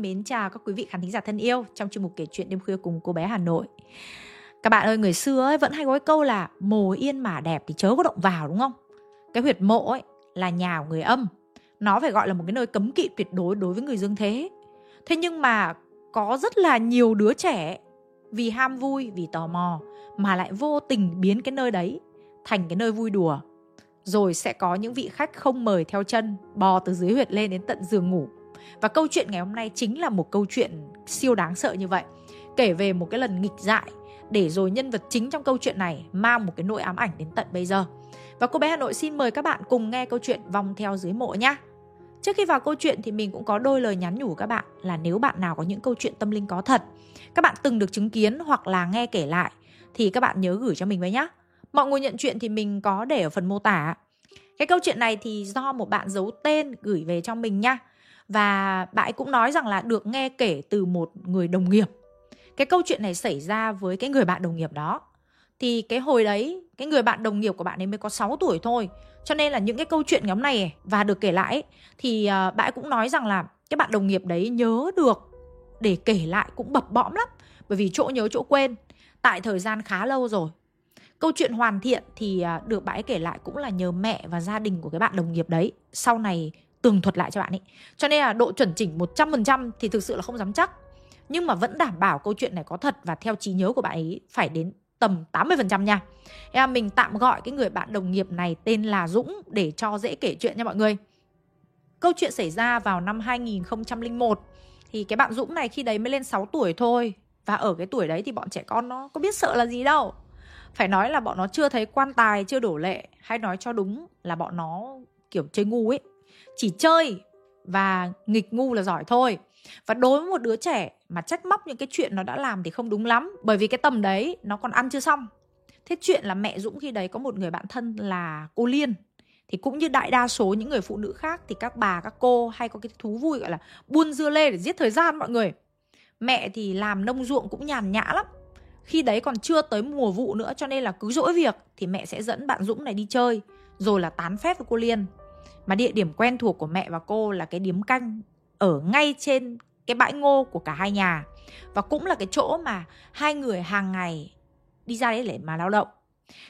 xin mến chào các quý vị khán thính giả thân yêu trong chuyên mục kể chuyện đêm khuya cùng cô bé Hà Nội. Các bạn ơi, người xưa ấy vẫn hay có cái câu là mồ yên mà đẹp thì chớ có động vào đúng không? Cái huyệt mộ ấy là nhà của người âm. Nó phải gọi là một cái nơi cấm kỵ tuyệt đối đối với người dương thế. Thế nhưng mà có rất là nhiều đứa trẻ vì ham vui, vì tò mò mà lại vô tình biến cái nơi đấy thành cái nơi vui đùa. Rồi sẽ có những vị khách không mời theo chân bò từ dưới huyệt lên đến tận giường ngủ và câu chuyện ngày hôm nay chính là một câu chuyện siêu đáng sợ như vậy kể về một cái lần nghịch dại để rồi nhân vật chính trong câu chuyện này mang một cái nỗi ám ảnh đến tận bây giờ và cô bé Hà Nội xin mời các bạn cùng nghe câu chuyện vòng theo dưới mộ nhé Trước khi vào câu chuyện thì mình cũng có đôi lời nhắn nhủ các bạn là nếu bạn nào có những câu chuyện tâm linh có thật, các bạn từng được chứng kiến hoặc là nghe kể lại thì các bạn nhớ gửi cho mình với nhé. Mọi người nhận chuyện thì mình có để ở phần mô tả. Cái câu chuyện này thì do một bạn giấu tên gửi về cho mình nha và bạn ấy cũng nói rằng là được nghe kể từ một người đồng nghiệp. Cái câu chuyện này xảy ra với cái người bạn đồng nghiệp đó. Thì cái hồi đấy, cái người bạn đồng nghiệp của bạn ấy mới có 6 tuổi thôi. Cho nên là những cái câu chuyện nhóm này và được kể lại thì ờ, bạn ấy cũng nói rằng là cái bạn đồng nghiệp đấy nhớ được, để kể lại cũng bập bõm lắm. Bởi vì chỗ nhớ chỗ quên, tại thời gian khá lâu rồi. Câu chuyện hoàn thiện thì ờ, được bạn ấy kể lại cũng là nhờ mẹ và gia đình của cái bạn đồng nghiệp đấy. Sau này tường thuật lại cho bạn ấy cho nên là độ chuẩn chỉnh 100% thì thực sự là không dám chắc nhưng mà vẫn đảm bảo câu chuyện này có thật và theo trí nhớ của bạn ấy phải đến tầm 80% nha. Em mình tạm gọi cái người bạn đồng nghiệp này tên là Dũng để cho dễ kể chuyện nha mọi người. Câu chuyện xảy ra vào năm 2001 thì cái bạn Dũng này khi đấy mới lên 6 tuổi thôi và ở cái tuổi đấy thì bọn trẻ con nó có biết sợ là gì đâu. Phải nói là bọn nó chưa thấy quan tài, chưa đổ lệ hay nói cho đúng là bọn nó kiểu chơi ngu ấy chỉ chơi và nghịch ngu là giỏi thôi. Và đối với một đứa trẻ mà trách móc những cái chuyện nó đã làm thì không đúng lắm, bởi vì cái tầm đấy nó còn ăn chưa xong. Thế chuyện là mẹ dũng khi đấy có một người bạn thân là cô liên. Thì cũng như đại đa số những người phụ nữ khác thì các bà, các cô hay có cái thú vui gọi là buôn dưa lê để giết thời gian mọi người. Mẹ thì làm nông ruộng cũng nhàn nhã lắm. Khi đấy còn chưa tới mùa vụ nữa cho nên là cứ dỗi việc thì mẹ sẽ dẫn bạn dũng này đi chơi, rồi là tán phép với cô liên mà địa điểm quen thuộc của mẹ và cô là cái điếm canh ở ngay trên cái bãi ngô của cả hai nhà. Và cũng là cái chỗ mà hai người hàng ngày đi ra đấy để mà lao động.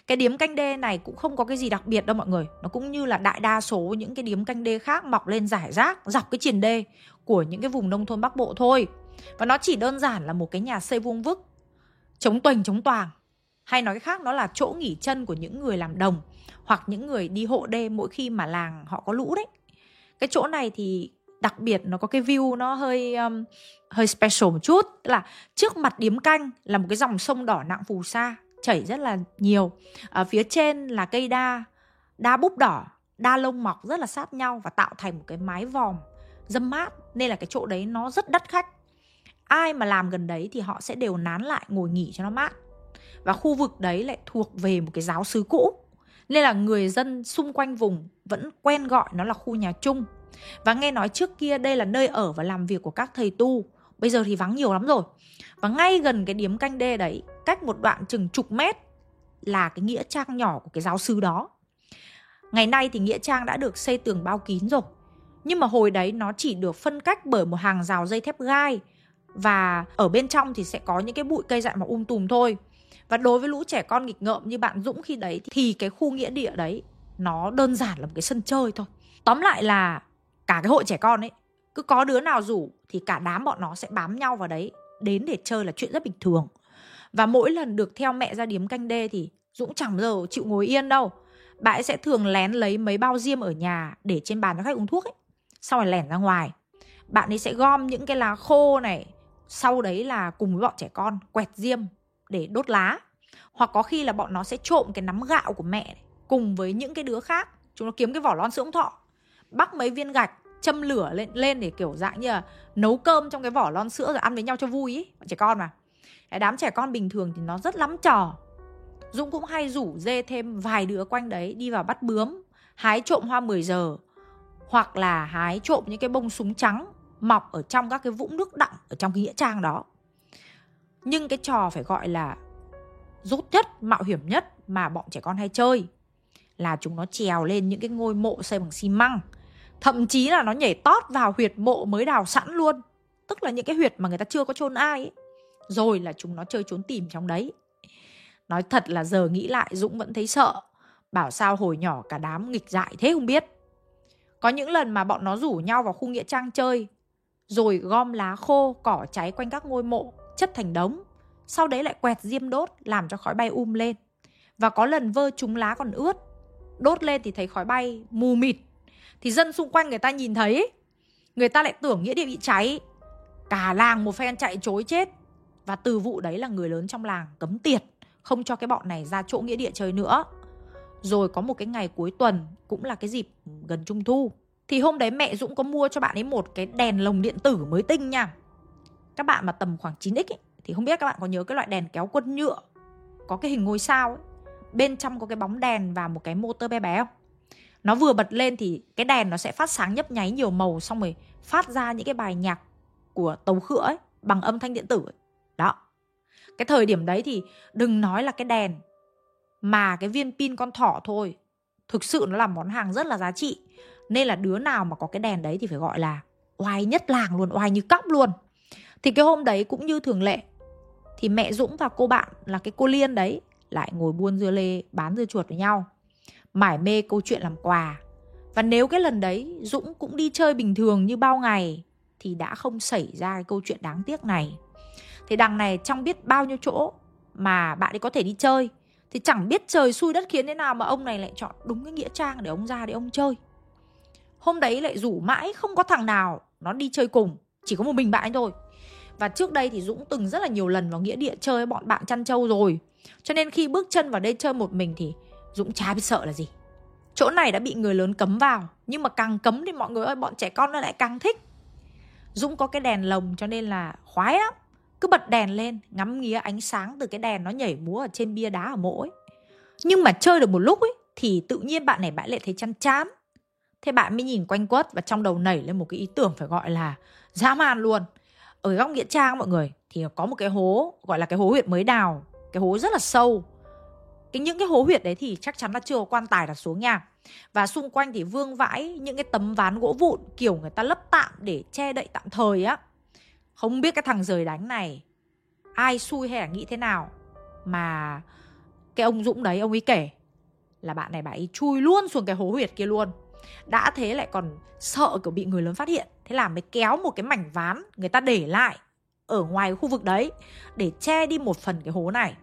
Cái điếm canh đê này cũng không có cái gì đặc biệt đâu mọi người. Nó cũng như là đại đa số những cái điếm canh đê khác mọc lên giải rác, dọc cái triền đê của những cái vùng nông thôn bắc bộ thôi. Và nó chỉ đơn giản là một cái nhà xây vuông vức, chống tuềnh chống toàng. Hay nói cái khác, nó là chỗ nghỉ chân của những người làm đồng hoặc những người đi hộ đê mỗi khi mà làng họ có lũ đấy. Cái chỗ này thì đặc biệt nó có cái view nó hơi um, hơi special một chút. Tức là trước mặt điếm canh là một cái dòng sông đỏ nặng phù sa chảy rất là nhiều. Ở phía trên là cây đa đa búp đỏ đa lông mọc rất là sát nhau và tạo thành một cái mái vòm dâm mát. Nên là cái chỗ đấy nó rất đắt khách. Ai mà làm gần đấy thì họ sẽ đều nán lại ngồi nghỉ cho nó mát. Và khu vực đấy lại thuộc về một cái giáo sứ cũ nên là người dân xung quanh vùng vẫn quen gọi nó là khu nhà chung. Và nghe nói trước kia đây là nơi ở và làm việc của các thầy tu. Bây giờ thì vắng nhiều lắm rồi. Và ngay gần cái điếm canh đê đấy, cách một đoạn chừng chục mét là cái nghĩa trang nhỏ của cái giáo sư đó. Ngày nay thì nghĩa trang đã được xây tường bao kín rồi. Nhưng mà hồi đấy nó chỉ được phân cách bởi một hàng rào dây thép gai. Và ở bên trong thì sẽ có những cái bụi cây dại mọc um tùm thôi và đối với lũ trẻ con nghịch ngợm như bạn Dũng khi đấy, thì cái khu nghĩa địa đấy, nó đơn giản là một cái sân chơi thôi. Tóm lại là cả cái hội trẻ con ấy, cứ có đứa nào rủ thì cả đám bọn nó sẽ bám nhau vào đấy, đến để chơi là chuyện rất bình thường. Và mỗi lần được theo mẹ ra điếm canh đê thì Dũng chẳng bao giờ chịu ngồi yên đâu. Bà ấy sẽ thường lén lấy mấy bao diêm ở nhà để trên bàn cho khách uống thuốc ấy. Sau rồi lẻn ra ngoài. Bạn ấy sẽ gom những cái lá khô này. Sau đấy là cùng với bọn trẻ con quẹt diêm để đốt lá. Hoặc có khi là bọn nó sẽ trộm cái nắm gạo của mẹ này, cùng với những cái đứa khác. Chúng nó kiếm cái vỏ lon sữa ông thọ bắc mấy viên gạch châm lửa lên lên để kiểu dạng như là nấu cơm trong cái vỏ lon sữa rồi ăn với nhau cho vui ý bọn trẻ con mà. Cái đám trẻ con bình thường thì nó rất lắm trò. Dũng cũng hay rủ dê thêm vài đứa quanh đấy đi vào bắt bướm hái trộm hoa 10 giờ hoặc là hái trộm những cái bông súng trắng mọc ở trong các cái vũng nước đặng ở trong cái nghĩa trang đó nhưng cái trò phải gọi là rốt nhất, mạo hiểm nhất mà bọn trẻ con hay chơi là chúng nó trèo lên những cái ngôi mộ xây bằng xi măng. Thậm chí là nó nhảy tót vào huyệt mộ mới đào sẵn luôn. Tức là những cái huyệt mà người ta chưa có chôn ai ấy. rồi là chúng nó chơi trốn tìm trong đấy. Nói thật là giờ nghĩ lại dũng vẫn thấy sợ. Bảo sao hồi nhỏ cả đám nghịch dại thế không biết. Có những lần mà bọn nó rủ nhau vào khu nghĩa trang chơi. Rồi gom lá khô, cỏ cháy quanh các ngôi mộ chất thành đống. Sau đấy lại quẹt diêm đốt, làm cho khói bay um lên. Và có lần vơ chúng lá còn ướt. Đốt lên thì thấy khói bay mù mịt. Thì dân xung quanh người ta nhìn thấy. Người ta lại tưởng nghĩa địa bị cháy. Cả làng một phen chạy chối chết. Và từ vụ đấy là người lớn trong làng cấm tiệt, không cho cái bọn này ra chỗ nghĩa địa chơi nữa. Rồi có một cái ngày cuối tuần, cũng là cái dịp gần trung thu. Thì hôm đấy mẹ Dũng có mua cho bạn ấy một cái đèn lồng điện tử mới tinh nha các bạn mà tầm khoảng 9x ấy, thì không biết các bạn có nhớ cái loại đèn kéo quân nhựa có cái hình ngôi sao ấy. bên trong có cái bóng đèn và một cái motor bé bé không nó vừa bật lên thì cái đèn nó sẽ phát sáng nhấp nháy nhiều màu xong rồi phát ra những cái bài nhạc của tàu khựa ấy bằng âm thanh điện tử ấy. đó cái thời điểm đấy thì đừng nói là cái đèn mà cái viên pin con thỏ thôi thực sự nó là món hàng rất là giá trị nên là đứa nào mà có cái đèn đấy thì phải gọi là oai nhất làng luôn oai như cóc luôn thì cái hôm đấy cũng như thường lệ. Thì mẹ dũng và cô bạn là cái cô liên đấy lại ngồi buôn dưa lê, bán dưa chuột với nhau. Mải mê câu chuyện làm quà. Và nếu cái lần đấy dũng cũng đi chơi bình thường như bao ngày, thì đã không xảy ra cái câu chuyện đáng tiếc này. Thì đằng này trong biết bao nhiêu chỗ mà bạn ấy có thể đi chơi. Thì chẳng biết trời xui đất khiến thế nào mà ông này lại chọn đúng cái nghĩa trang để ông ra để ông chơi. Hôm đấy lại rủ mãi không có thằng nào nó đi chơi cùng, chỉ có một mình bạn ấy thôi và trước đây thì dũng từng rất là nhiều lần vào nghĩa địa chơi với bọn bạn chăn trâu rồi. Cho nên khi bước chân vào đây chơi một mình thì dũng chả biết sợ là gì. Chỗ này đã bị người lớn cấm vào, nhưng mà càng cấm thì mọi người ơi, bọn trẻ con nó lại càng thích. Dũng có cái đèn lồng cho nên là khoái lắm. Cứ bật đèn lên, ngắm nghía ánh sáng từ cái đèn nó nhảy múa ở trên bia đá ở mộ ấy. Nhưng mà chơi được một lúc ấy, thì tự nhiên bạn này bạn lại thấy chăn chán. Thế bạn mới nhìn quanh quất và trong đầu nảy lên một cái ý tưởng phải gọi là dã man luôn ở góc nghĩa trang mọi người, thì có một cái hố, gọi là cái hố huyệt mới đào, cái hố rất là sâu. Cái những cái hố huyệt đấy thì chắc chắn là chưa có quan tài đặt xuống nha. Và xung quanh thì vương vãi những cái tấm ván gỗ vụn, kiểu người ta lấp tạm để che đậy tạm thời á. Không biết cái thằng rời đánh này ai xui hay là nghĩ thế nào, mà cái ông Dũng đấy, ông ấy kể là bạn này, bà ấy chui luôn xuống cái hố huyệt kia luôn. Đã thế lại còn sợ kiểu bị người lớn phát hiện thế là mới kéo một cái mảnh ván người ta để lại ở ngoài khu vực đấy để che đi một phần cái hố này.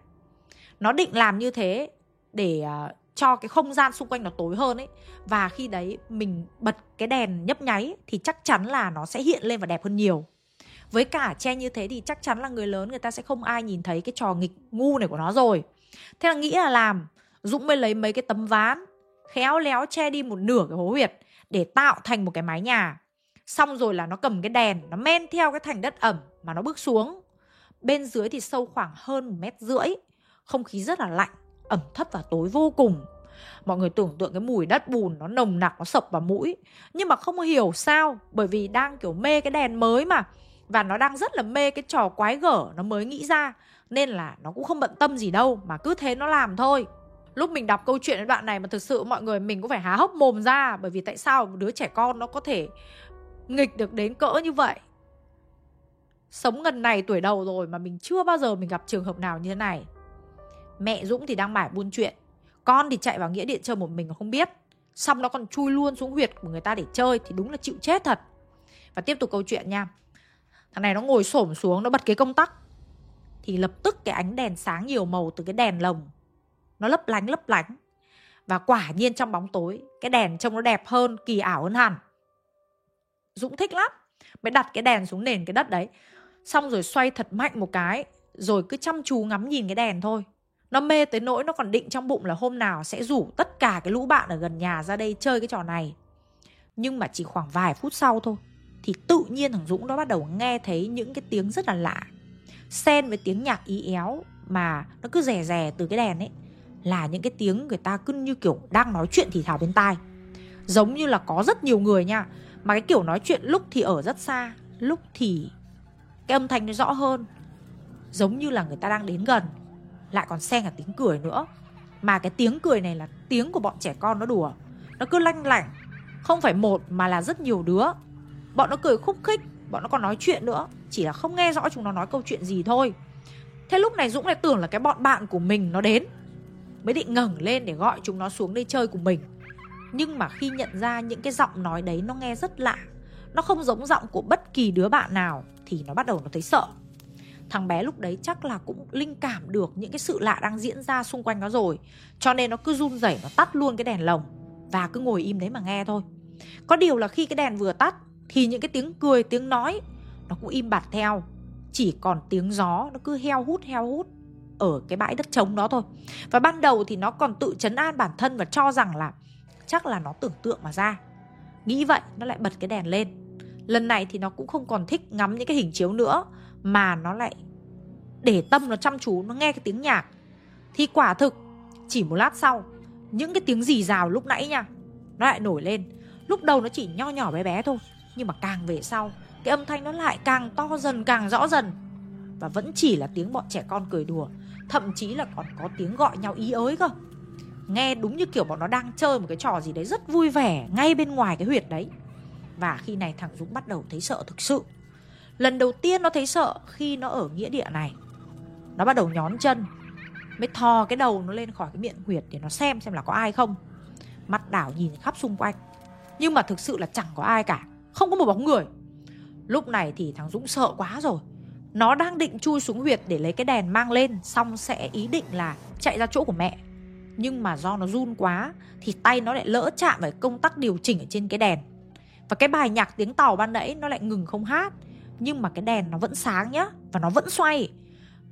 Nó định làm như thế để à, cho cái không gian xung quanh nó tối hơn ấy. Và khi đấy mình bật cái đèn nhấp nháy thì chắc chắn là nó sẽ hiện lên và đẹp hơn nhiều. Với cả che như thế thì chắc chắn là người lớn người ta sẽ không ai nhìn thấy cái trò nghịch ngu này của nó rồi. Thế là nghĩ là làm, dũng mới lấy mấy cái tấm ván khéo léo che đi một nửa cái hố huyệt để tạo thành một cái mái nhà xong rồi là nó cầm cái đèn, nó men theo cái thành đất ẩm mà nó bước xuống. Bên dưới thì sâu khoảng hơn một mét rưỡi. Không khí rất là lạnh, ẩm thấp và tối vô cùng. Mọi người tưởng tượng cái mùi đất bùn nó nồng nặc, nó sập vào mũi. Nhưng mà không hiểu sao, bởi vì đang kiểu mê cái đèn mới mà. Và nó đang rất là mê cái trò quái gở nó mới nghĩ ra. Nên là nó cũng không bận tâm gì đâu, mà cứ thế nó làm thôi. Lúc mình đọc câu chuyện đoạn này mà thực sự mọi người mình cũng phải há hốc mồm ra. Bởi vì tại sao đứa trẻ con nó có thể nghịch được đến cỡ như vậy. Sống gần này tuổi đầu rồi mà mình chưa bao giờ mình gặp trường hợp nào như thế này. Mẹ dũng thì đang mải buôn chuyện. Con thì chạy vào nghĩa điện chơi một mình không biết. Xong nó còn chui luôn xuống huyệt của người ta để chơi thì đúng là chịu chết thật. Và tiếp tục câu chuyện nha. Thằng này nó ngồi xổm xuống, nó bật cái công tắc. Thì lập tức cái ánh đèn sáng nhiều màu từ cái đèn lồng. Nó lấp lánh lấp lánh. Và quả nhiên trong bóng tối, cái đèn trông nó đẹp hơn, kỳ ảo hơn hẳn dũng thích lắm. Mới đặt cái đèn xuống nền cái đất đấy. Xong rồi xoay thật mạnh một cái, rồi cứ chăm chú ngắm nhìn cái đèn thôi. Nó mê tới nỗi nó còn định trong bụng là hôm nào sẽ rủ tất cả cái lũ bạn ở gần nhà ra đây chơi cái trò này. Nhưng mà chỉ khoảng vài phút sau thôi, thì tự nhiên thằng Dũng nó bắt đầu nghe thấy những cái tiếng rất là lạ. Xen với tiếng nhạc ý éo mà nó cứ rè rè từ cái đèn ấy, là những cái tiếng người ta cứ như kiểu đang nói chuyện thì thào bên tai. Giống như là có rất nhiều người nha mà cái kiểu nói chuyện lúc thì ở rất xa, lúc thì cái âm thanh nó rõ hơn. Giống như là người ta đang đến gần, lại còn xen cả tiếng cười nữa. Mà cái tiếng cười này là tiếng của bọn trẻ con nó đùa. Nó cứ lanh lảnh, không phải một mà là rất nhiều đứa. Bọn nó cười khúc khích, bọn nó còn nói chuyện nữa, chỉ là không nghe rõ chúng nó nói câu chuyện gì thôi. Thế lúc này dũng lại tưởng là cái bọn bạn của mình nó đến, mới định ngẩng lên để gọi chúng nó xuống đây chơi cùng mình nhưng mà khi nhận ra những cái giọng nói đấy nó nghe rất lạ, nó không giống giọng của bất kỳ đứa bạn nào, thì nó bắt đầu nó thấy sợ. Thằng bé lúc đấy chắc là cũng linh cảm được những cái sự lạ đang diễn ra xung quanh nó rồi, cho nên nó cứ run rẩy, nó tắt luôn cái đèn lồng và cứ ngồi im đấy mà nghe thôi. Có điều là khi cái đèn vừa tắt thì những cái tiếng cười, tiếng nói nó cũng im bặt theo, chỉ còn tiếng gió nó cứ heo hút heo hút ở cái bãi đất trống đó thôi. Và ban đầu thì nó còn tự chấn an bản thân và cho rằng là chắc là nó tưởng tượng mà ra. Nghĩ vậy, nó lại bật cái đèn lên. Lần này thì nó cũng không còn thích ngắm những cái hình chiếu nữa, mà nó lại để tâm nó chăm chú, nó nghe cái tiếng nhạc. Thì quả thực, chỉ một lát sau, những cái tiếng rì rào lúc nãy nha, nó lại nổi lên. Lúc đầu nó chỉ nho nhỏ bé bé thôi, nhưng mà càng về sau, cái âm thanh nó lại càng to dần, càng rõ dần. Và vẫn chỉ là tiếng bọn trẻ con cười đùa, thậm chí là còn có tiếng gọi nhau ý ới cơ nghe đúng như kiểu bọn nó đang chơi một cái trò gì đấy rất vui vẻ ngay bên ngoài cái huyệt đấy. Và khi này thằng dũng bắt đầu thấy sợ thực sự. Lần đầu tiên nó thấy sợ khi nó ở nghĩa địa này. Nó bắt đầu nhón chân, mới thò cái đầu nó lên khỏi cái miệng huyệt để nó xem xem là có ai không. Mắt đảo nhìn khắp xung quanh, nhưng mà thực sự là chẳng có ai cả, không có một bóng người. Lúc này thì thằng dũng sợ quá rồi. Nó đang định chui xuống huyệt để lấy cái đèn mang lên, xong sẽ ý định là chạy ra chỗ của mẹ nhưng mà do nó run quá, thì tay nó lại lỡ chạm vào công tắc điều chỉnh ở trên cái đèn. Và cái bài nhạc tiếng tàu ban nãy nó lại ngừng không hát. Nhưng mà cái đèn nó vẫn sáng nhá, và nó vẫn xoay.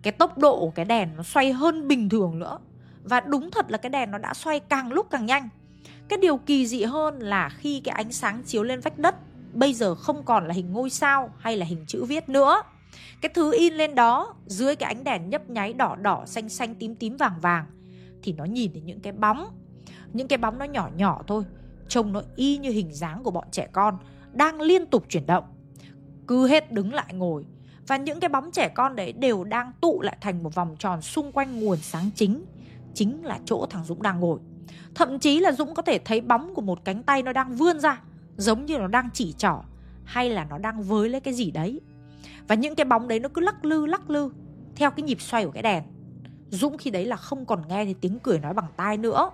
Cái tốc độ của cái đèn nó xoay hơn bình thường nữa. Và đúng thật là cái đèn nó đã xoay càng lúc càng nhanh. Cái điều kỳ dị hơn là khi cái ánh sáng chiếu lên vách đất, bây giờ không còn là hình ngôi sao hay là hình chữ viết nữa. Cái thứ in lên đó, dưới cái ánh đèn nhấp nháy đỏ đỏ, xanh xanh tím tím vàng vàng thì nó nhìn thấy những cái bóng, những cái bóng nó nhỏ nhỏ thôi, trông nó y như hình dáng của bọn trẻ con đang liên tục chuyển động, cứ hết đứng lại ngồi. Và những cái bóng trẻ con đấy đều đang tụ lại thành một vòng tròn xung quanh nguồn sáng chính chính là chỗ thằng dũng đang ngồi. Thậm chí là dũng có thể thấy bóng của một cánh tay nó đang vươn ra, giống như nó đang chỉ trỏ, hay là nó đang với lấy cái gì đấy. Và những cái bóng đấy nó cứ lắc lư lắc lư theo cái nhịp xoay của cái đèn dũng khi đấy là không còn nghe thấy tiếng cười nói bằng tai nữa,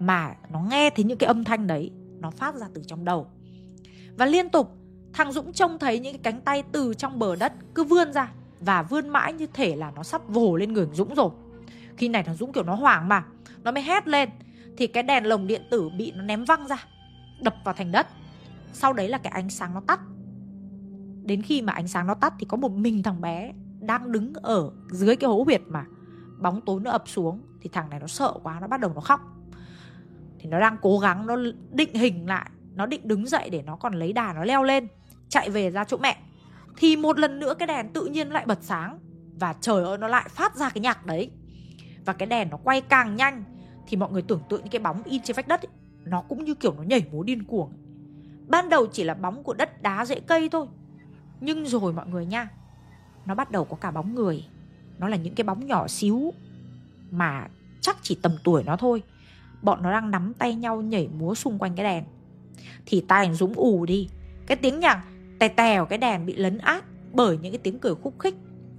mà nó nghe thấy những cái âm thanh đấy, nó phát ra từ trong đầu. Và liên tục, thằng dũng trông thấy những cái cánh tay từ trong bờ đất cứ vươn ra và vươn mãi như thể là nó sắp vồ lên người dũng rồi. Khi này thằng dũng kiểu nó hoảng mà, nó mới hét lên, thì cái đèn lồng điện tử bị nó ném văng ra, đập vào thành đất. Sau đấy là cái ánh sáng nó tắt. Đến khi mà ánh sáng nó tắt thì có một mình thằng bé đang đứng ở dưới cái hố huyệt mà bóng tối nó ập xuống thì thằng này nó sợ quá nó bắt đầu nó khóc. Thì nó đang cố gắng nó định hình lại nó định đứng dậy để nó còn lấy đà nó leo lên chạy về ra chỗ mẹ. Thì một lần nữa cái đèn tự nhiên lại bật sáng và trời ơi nó lại phát ra cái nhạc đấy. Và cái đèn nó quay càng nhanh thì mọi người tưởng tượng như cái bóng in trên vách đất ấy, nó cũng như kiểu nó nhảy múa điên cuồng. Ban đầu chỉ là bóng của đất đá rễ cây thôi nhưng rồi mọi người nha nó bắt đầu có cả bóng người nó là những cái bóng nhỏ xíu mà chắc chỉ tầm tuổi nó thôi. Bọn nó đang nắm tay nhau nhảy múa xung quanh cái đèn. Thì tai anh dũng ù đi. Cái tiếng nhạc tè tè của cái đèn bị lấn át bởi những cái tiếng cười khúc khích.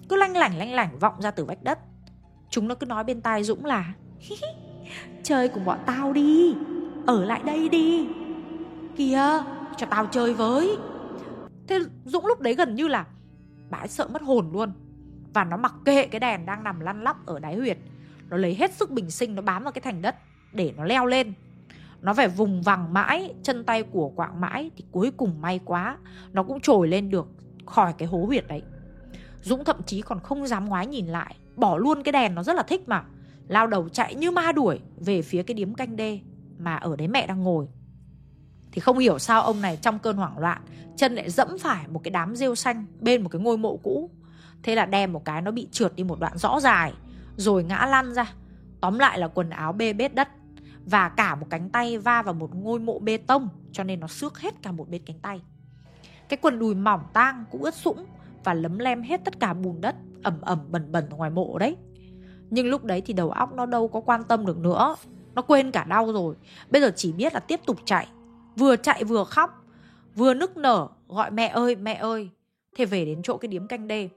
Cứ lanh lảnh lanh lảnh vọng ra từ vách đất. Chúng nó cứ nói bên tai dũng là chơi cùng bọn tao đi. Ở lại đây đi. Kìa, cho tao chơi với. Thế dũng lúc đấy gần như là, bà ấy sợ mất hồn luôn và nó mặc kệ cái đèn đang nằm lăn lóc ở đáy huyệt. Nó lấy hết sức bình sinh, nó bám vào cái thành đất để nó leo lên. Nó phải vùng vằng mãi, chân tay của quạng mãi thì cuối cùng may quá, nó cũng trồi lên được khỏi cái hố huyệt đấy. Dũng thậm chí còn không dám ngoái nhìn lại, bỏ luôn cái đèn nó rất là thích mà. Lao đầu chạy như ma đuổi về phía cái điếm canh đê mà ở đấy mẹ đang ngồi. Thì không hiểu sao ông này trong cơn hoảng loạn, chân lại dẫm phải một cái đám rêu xanh bên một cái ngôi mộ cũ thế là đem một cái nó bị trượt đi một đoạn rõ dài, rồi ngã lăn ra. Tóm lại là quần áo bê bết đất và cả một cánh tay va vào một ngôi mộ bê tông, cho nên nó xước hết cả một bên cánh tay. Cái quần đùi mỏng tang cũng ướt sũng và lấm lem hết tất cả bùn đất, ẩm ẩm bẩn bẩn ngoài mộ đấy. Nhưng lúc đấy thì đầu óc nó đâu có quan tâm được nữa, nó quên cả đau rồi. Bây giờ chỉ biết là tiếp tục chạy. Vừa chạy vừa khóc, vừa nức nở, gọi mẹ ơi mẹ ơi. Thế về đến chỗ cái điếm canh đê.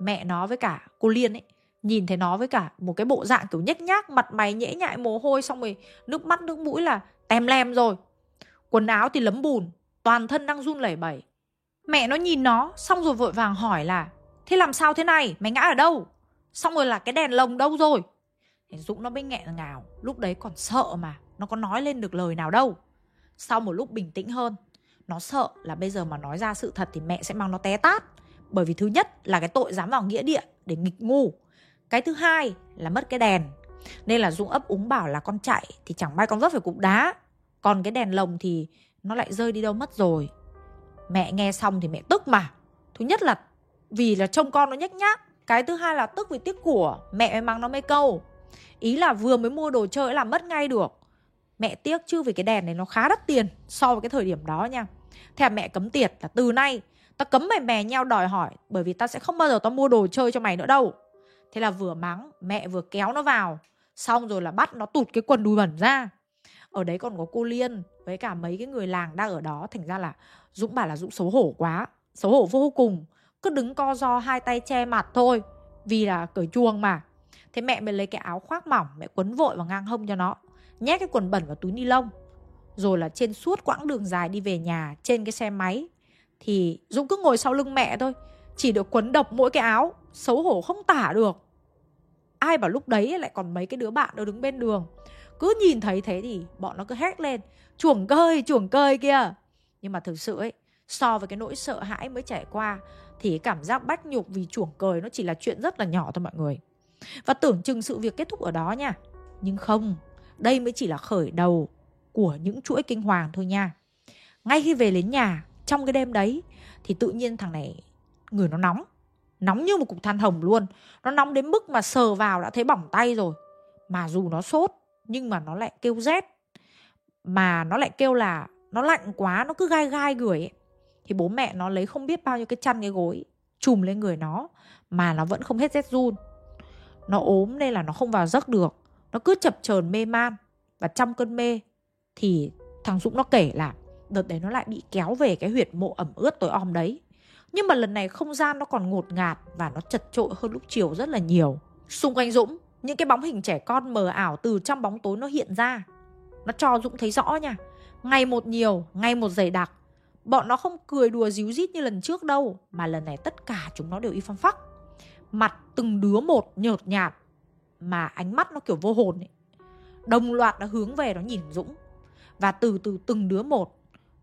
Mẹ nó với cả cô Liên ấy, Nhìn thấy nó với cả một cái bộ dạng kiểu nhếch nhác, Mặt mày nhễ nhại mồ hôi, Xong rồi nước mắt, nước mũi là tem lem rồi. Quần áo thì lấm bùn, Toàn thân đang run lẩy bẩy. Mẹ nó nhìn nó, Xong rồi vội vàng hỏi là, Thế làm sao thế này? Mày ngã ở đâu? Xong rồi là, cái đèn lồng đâu rồi? Thì Dũng nó mới nghẹn ngào, Lúc đấy còn sợ mà, Nó có nói lên được lời nào đâu. Sau một lúc bình tĩnh hơn, Nó sợ là bây giờ mà nói ra sự thật Thì mẹ sẽ mang nó té tát. Bởi vì thứ nhất là cái tội dám vào nghĩa địa Để nghịch ngu. Cái thứ hai là mất cái đèn. Nên là Dũng ấp úng bảo là con chạy Thì chẳng may con vấp phải cục đá. Còn cái đèn lồng thì nó lại rơi đi đâu mất rồi. Mẹ nghe xong thì mẹ tức mà. Thứ nhất là vì là trông con nó nhếch nhác. Cái thứ hai là tức vì tiếc của Mẹ mới mắng nó mấy câu. Ý là vừa mới mua đồ chơi là mất ngay được. Mẹ tiếc chứ vì cái đèn này nó khá đắt tiền So với cái thời điểm đó nha. Thế mẹ cấm tiệt là từ nay Tao cấm mày mè nhau đòi hỏi, Bởi vì tao sẽ không bao giờ tao mua đồ chơi cho mày nữa đâu. Thế là vừa mắng, Mẹ vừa kéo nó vào. Xong rồi là bắt nó tụt cái quần đùi bẩn ra. Ở đấy còn có cô Liên Với cả mấy cái người làng đang ở đó. Thành ra là Dũng bảo là Dũng xấu hổ quá, Xấu hổ vô cùng. Cứ đứng co do hai tay che mặt thôi, Vì là cởi chuông mà. Thế mẹ mới lấy cái áo khoác mỏng, Mẹ quấn vội vào ngang hông cho nó, Nhét cái quần bẩn vào túi ni lông. Rồi là trên suốt quãng đường dài đi về nhà, Trên cái xe máy thì Dũng cứ ngồi sau lưng mẹ thôi. Chỉ được quấn độc mỗi cái áo Xấu hổ không tả được. Ai bảo lúc đấy lại còn mấy cái đứa bạn nó đứng bên đường. Cứ nhìn thấy thế thì bọn nó cứ hét lên Chuồng cơi, chuồng cơi kia. Nhưng mà thực sự ấy So với cái nỗi sợ hãi mới trải qua Thì cảm giác bách nhục vì chuồng cơi Nó chỉ là chuyện rất là nhỏ thôi mọi người. Và tưởng chừng sự việc kết thúc ở đó nha. Nhưng không Đây mới chỉ là khởi đầu Của những chuỗi kinh hoàng thôi nha. Ngay khi về đến nhà trong cái đêm đấy, Thì tự nhiên thằng này, Người nó nóng. Nóng như một cục than hồng luôn. Nó nóng đến mức mà sờ vào đã thấy bỏng tay rồi. Mà dù nó sốt, Nhưng mà nó lại kêu rét. Mà nó lại kêu là Nó lạnh quá, Nó cứ gai gai người ấy. Thì bố mẹ nó lấy không biết bao nhiêu cái chăn, cái gối, Chùm lên người nó, Mà nó vẫn không hết rét run. Nó ốm nên là nó không vào giấc được. Nó cứ chập chờn mê man. Và trong cơn mê, Thì thằng Dũng nó kể là Đợt đấy nó lại bị kéo về cái huyệt mộ ẩm ướt tối om đấy. Nhưng mà lần này không gian nó còn ngột ngạt Và nó chật trội hơn lúc chiều rất là nhiều. Xung quanh Dũng Những cái bóng hình trẻ con mờ ảo từ trong bóng tối nó hiện ra. Nó cho Dũng thấy rõ nha Ngày một nhiều, ngày một dày đặc. Bọn nó không cười đùa díu dít như lần trước đâu Mà lần này tất cả chúng nó đều y phong phắc. Mặt từng đứa một nhợt nhạt mà ánh mắt nó kiểu vô hồn ấy. Đồng loạt nó hướng về nó nhìn Dũng. Và từ từ từng đứa một